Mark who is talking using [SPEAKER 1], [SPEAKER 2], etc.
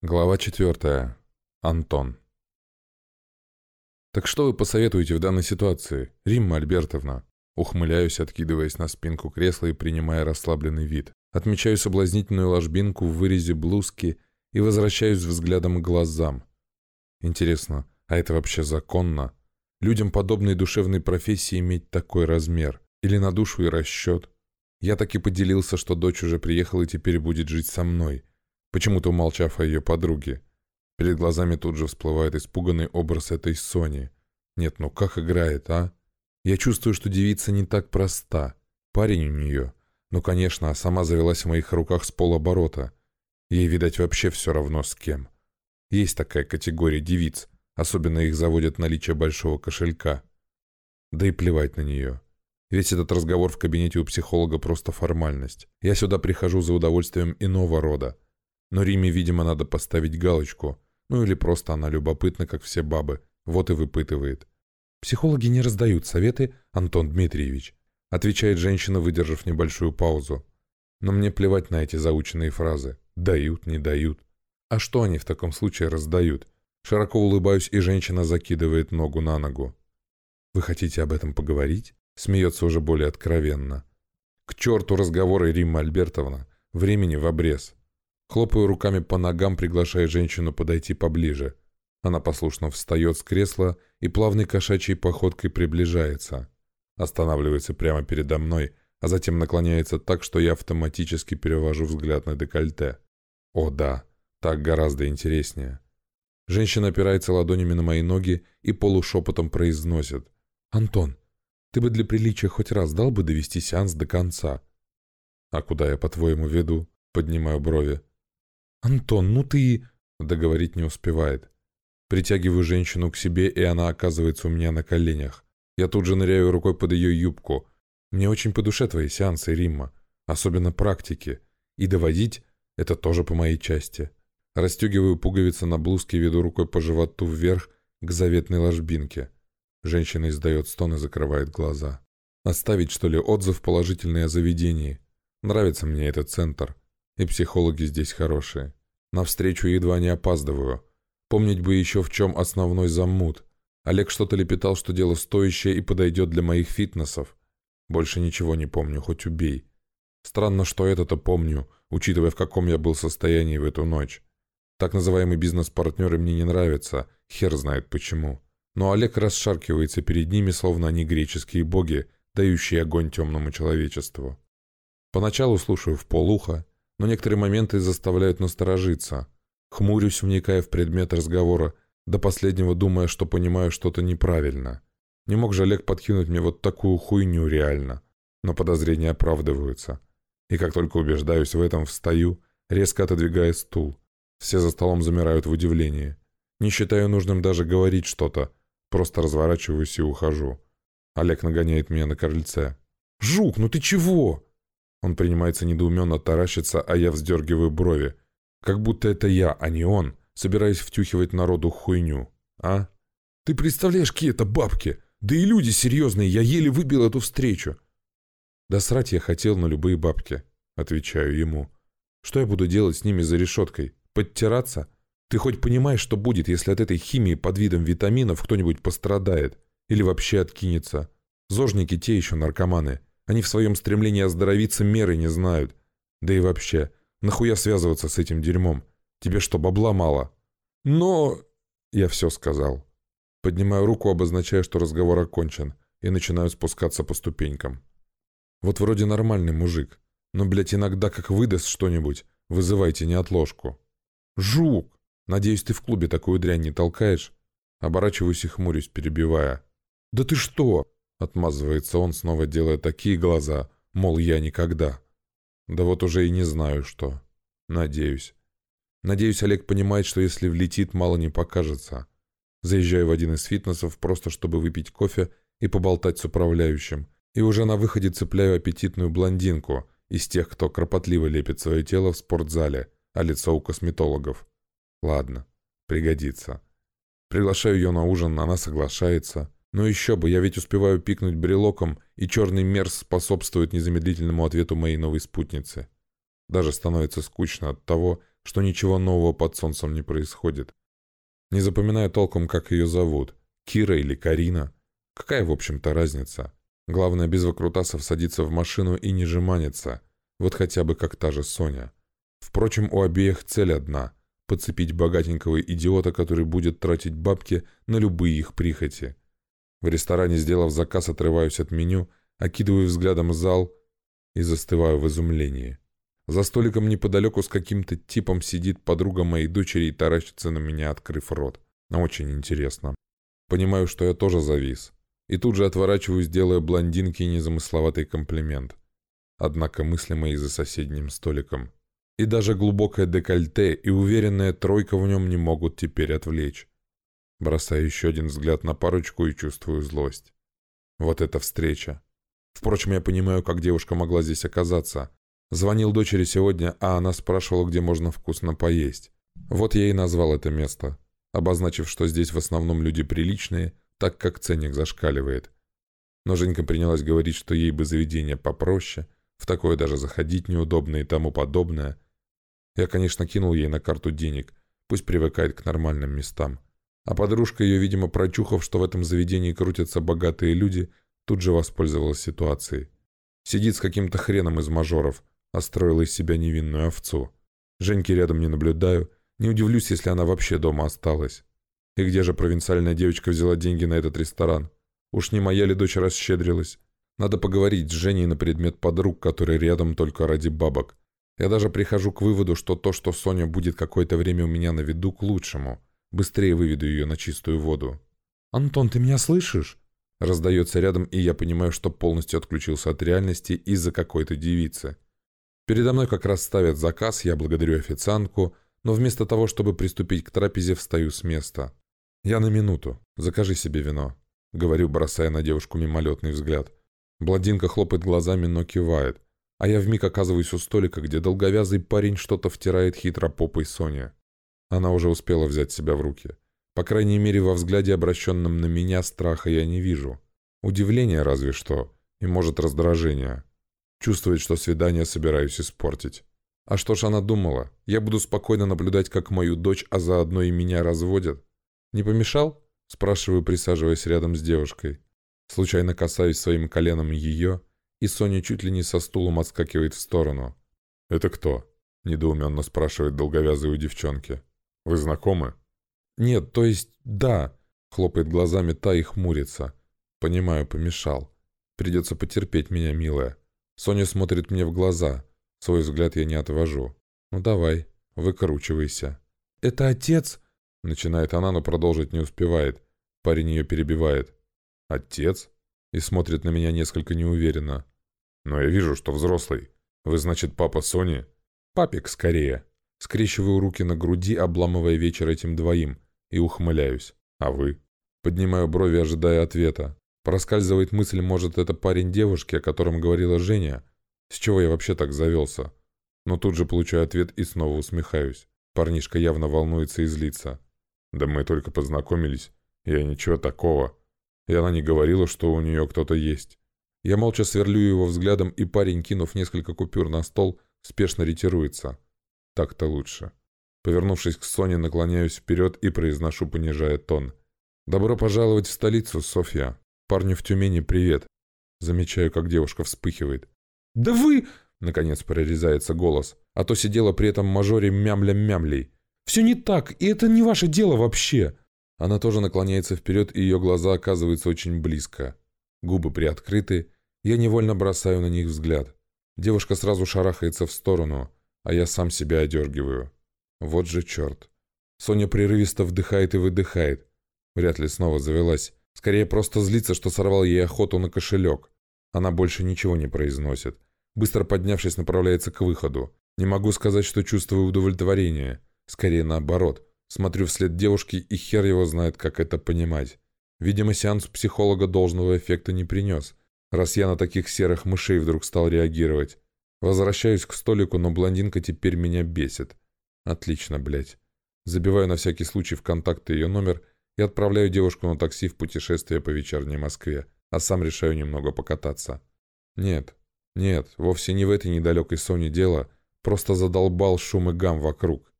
[SPEAKER 1] Глава 4. Антон. «Так что вы посоветуете в данной ситуации, Римма Альбертовна?» Ухмыляюсь, откидываясь на спинку кресла и принимая расслабленный вид. Отмечаю соблазнительную ложбинку в вырезе блузки и возвращаюсь взглядом к глазам. Интересно, а это вообще законно? Людям подобной душевной профессии иметь такой размер? Или на душу и расчет? Я так и поделился, что дочь уже приехала и теперь будет жить со мной почему-то умолчав о ее подруге. Перед глазами тут же всплывает испуганный образ этой Сони. Нет, ну как играет, а? Я чувствую, что девица не так проста. Парень у нее. Ну, конечно, а сама завелась в моих руках с полоборота. Ей, видать, вообще все равно с кем. Есть такая категория девиц, особенно их заводят наличие большого кошелька. Да и плевать на нее. Весь этот разговор в кабинете у психолога просто формальность. Я сюда прихожу за удовольствием иного рода. Но Риме, видимо, надо поставить галочку. Ну или просто она любопытна, как все бабы. Вот и выпытывает. «Психологи не раздают советы, Антон Дмитриевич», отвечает женщина, выдержав небольшую паузу. Но мне плевать на эти заученные фразы. Дают, не дают. А что они в таком случае раздают? Широко улыбаюсь, и женщина закидывает ногу на ногу. «Вы хотите об этом поговорить?» Смеется уже более откровенно. «К черту разговоры, Римма Альбертовна. Времени в обрез. Хлопаю руками по ногам, приглашая женщину подойти поближе. Она послушно встает с кресла и плавной кошачьей походкой приближается. Останавливается прямо передо мной, а затем наклоняется так, что я автоматически перевожу взгляд на декольте. О да, так гораздо интереснее. Женщина опирается ладонями на мои ноги и полушепотом произносит. «Антон, ты бы для приличия хоть раз дал бы довести сеанс до конца?» «А куда я, по-твоему, веду?» Поднимаю брови. «Антон, ну ты...» Договорить не успевает. Притягиваю женщину к себе, и она оказывается у меня на коленях. Я тут же ныряю рукой под ее юбку. Мне очень по душе твои сеансы, Римма. Особенно практики. И доводить — это тоже по моей части. Растегиваю пуговицы на блузке, веду рукой по животу вверх к заветной ложбинке. Женщина издает стон и закрывает глаза. Оставить, что ли, отзыв положительный о заведении? Нравится мне этот центр. И психологи здесь хорошие. На встречу едва не опаздываю. Помнить бы еще в чем основной замут. Олег что-то лепетал, что дело стоящее и подойдет для моих фитнесов. Больше ничего не помню, хоть убей. Странно, что это-то помню, учитывая, в каком я был состоянии в эту ночь. Так называемые бизнес-партнеры мне не нравятся, хер знает почему. Но Олег расшаркивается перед ними, словно они греческие боги, дающие огонь темному человечеству. Поначалу слушаю в полуха, но некоторые моменты заставляют насторожиться. Хмурюсь, вникая в предмет разговора, до последнего думая, что понимаю что-то неправильно. Не мог же Олег подкинуть мне вот такую хуйню реально. Но подозрения оправдываются. И как только убеждаюсь в этом, встаю, резко отодвигая стул. Все за столом замирают в удивлении. Не считаю нужным даже говорить что-то. Просто разворачиваюсь и ухожу. Олег нагоняет меня на крыльце. «Жук, ну ты чего?» Он принимается недоуменно таращиться, а я вздергиваю брови. Как будто это я, а не он, собираюсь втюхивать народу хуйню. А? Ты представляешь, какие это бабки? Да и люди серьезные, я еле выбил эту встречу. Да срать я хотел на любые бабки, отвечаю ему. Что я буду делать с ними за решеткой? Подтираться? Ты хоть понимаешь, что будет, если от этой химии под видом витаминов кто-нибудь пострадает? Или вообще откинется? Зожники те еще наркоманы. Они в своем стремлении оздоровиться меры не знают. Да и вообще, нахуя связываться с этим дерьмом? Тебе что, бабла мало? Но... Я все сказал. Поднимаю руку, обозначая, что разговор окончен, и начинаю спускаться по ступенькам. Вот вроде нормальный мужик, но, блядь, иногда как выдаст что-нибудь, вызывайте неотложку. Жук! Надеюсь, ты в клубе такую дрянь не толкаешь? Оборачиваюсь и хмурюсь, перебивая. «Да ты что?» Отмазывается он, снова делая такие глаза, мол, я никогда. Да вот уже и не знаю, что. Надеюсь. Надеюсь, Олег понимает, что если влетит, мало не покажется. Заезжаю в один из фитнесов, просто чтобы выпить кофе и поболтать с управляющим. И уже на выходе цепляю аппетитную блондинку из тех, кто кропотливо лепит свое тело в спортзале, а лицо у косметологов. Ладно, пригодится. Приглашаю ее на ужин, она соглашается. Но еще бы, я ведь успеваю пикнуть брелоком, и черный мерз способствует незамедлительному ответу моей новой спутницы. Даже становится скучно от того, что ничего нового под солнцем не происходит. Не запоминаю толком, как ее зовут. Кира или Карина. Какая, в общем-то, разница? Главное, без выкрутасов садиться в машину и не жеманиться. Вот хотя бы как та же Соня. Впрочем, у обеих цель одна – подцепить богатенького идиота, который будет тратить бабки на любые их прихоти. В ресторане, сделав заказ, отрываюсь от меню, окидываю взглядом зал и застываю в изумлении. За столиком неподалеку с каким-то типом сидит подруга моей дочери и таращится на меня, открыв рот. Очень интересно. Понимаю, что я тоже завис. И тут же отворачиваюсь, делая блондинке незамысловатый комплимент. Однако мысли мои за соседним столиком. И даже глубокое декольте и уверенная тройка в нем не могут теперь отвлечь. Бросаю еще один взгляд на парочку и чувствую злость. Вот эта встреча. Впрочем, я понимаю, как девушка могла здесь оказаться. Звонил дочери сегодня, а она спрашивала, где можно вкусно поесть. Вот я и назвал это место, обозначив, что здесь в основном люди приличные, так как ценник зашкаливает. Но Женька принялась говорить, что ей бы заведение попроще, в такое даже заходить неудобно и тому подобное. Я, конечно, кинул ей на карту денег, пусть привыкает к нормальным местам. А подружка ее, видимо, прочухав, что в этом заведении крутятся богатые люди, тут же воспользовалась ситуацией. Сидит с каким-то хреном из мажоров, а строила из себя невинную овцу. Женьки рядом не наблюдаю, не удивлюсь, если она вообще дома осталась. И где же провинциальная девочка взяла деньги на этот ресторан? Уж не моя ли дочь расщедрилась? Надо поговорить с Женей на предмет подруг, которые рядом только ради бабок. Я даже прихожу к выводу, что то, что Соня будет какое-то время у меня на виду, к лучшему. Быстрее выведу ее на чистую воду. «Антон, ты меня слышишь?» Раздается рядом, и я понимаю, что полностью отключился от реальности из-за какой-то девицы. Передо мной как раз ставят заказ, я благодарю официантку, но вместо того, чтобы приступить к трапезе, встаю с места. «Я на минуту. Закажи себе вино», — говорю, бросая на девушку мимолетный взгляд. Блондинка хлопает глазами, но кивает. А я вмиг оказываюсь у столика, где долговязый парень что-то втирает хитро попой Соне. Она уже успела взять себя в руки. По крайней мере, во взгляде, обращенном на меня, страха я не вижу. Удивление разве что, и, может, раздражение. Чувствует, что свидание собираюсь испортить. А что ж она думала? Я буду спокойно наблюдать, как мою дочь, а заодно и меня разводят? Не помешал? Спрашиваю, присаживаясь рядом с девушкой. Случайно касаюсь своим коленом ее, и Соня чуть ли не со стулом отскакивает в сторону. «Это кто?» – недоуменно спрашивает долговязый у девчонки. «Вы знакомы?» «Нет, то есть да», – хлопает глазами та и хмурится. «Понимаю, помешал. Придется потерпеть меня, милая. Соня смотрит мне в глаза. Свой взгляд я не отвожу. «Ну давай, выкручивайся». «Это отец?» Начинает она, но продолжить не успевает. Парень ее перебивает. «Отец?» И смотрит на меня несколько неуверенно. «Но я вижу, что взрослый. Вы, значит, папа Сони?» «Папик, скорее». Скрещиваю руки на груди, обламывая вечер этим двоим, и ухмыляюсь. «А вы?» Поднимаю брови, ожидая ответа. Проскальзывает мысль, может, это парень девушки, о котором говорила Женя. С чего я вообще так завелся? Но тут же получаю ответ и снова усмехаюсь. Парнишка явно волнуется и злится. Да мы только познакомились. Я ничего такого. И она не говорила, что у нее кто-то есть. Я молча сверлю его взглядом, и парень, кинув несколько купюр на стол, спешно ретируется. Так-то лучше. Повернувшись к Соне, наклоняюсь вперед и произношу, понижая тон. «Добро пожаловать в столицу, Софья. Парню в Тюмени привет. Замечаю, как девушка вспыхивает. «Да вы...» — наконец прорезается голос. А то сидела при этом мажоре мямля-мямлей. «Все не так, и это не ваше дело вообще!» Она тоже наклоняется вперед, и ее глаза оказываются очень близко. Губы приоткрыты, я невольно бросаю на них взгляд. Девушка сразу шарахается в сторону, а я сам себя одергиваю. Вот же черт. Соня прерывисто вдыхает и выдыхает. Вряд ли снова завелась. Скорее просто злится, что сорвал ей охоту на кошелек. Она больше ничего не произносит. Быстро поднявшись, направляется к выходу. Не могу сказать, что чувствую удовлетворение. Скорее наоборот. Смотрю вслед девушки, и хер его знает, как это понимать. Видимо, сеанс психолога должного эффекта не принес, раз я на таких серых мышей вдруг стал реагировать. Возвращаюсь к столику, но блондинка теперь меня бесит. Отлично, блядь. Забиваю на всякий случай в контакты ее номер и отправляю девушку на такси в путешествие по вечерней Москве, а сам решаю немного покататься. Нет, нет, вовсе не в этой недалекой Соне дело, просто задолбал шум и гам вокруг.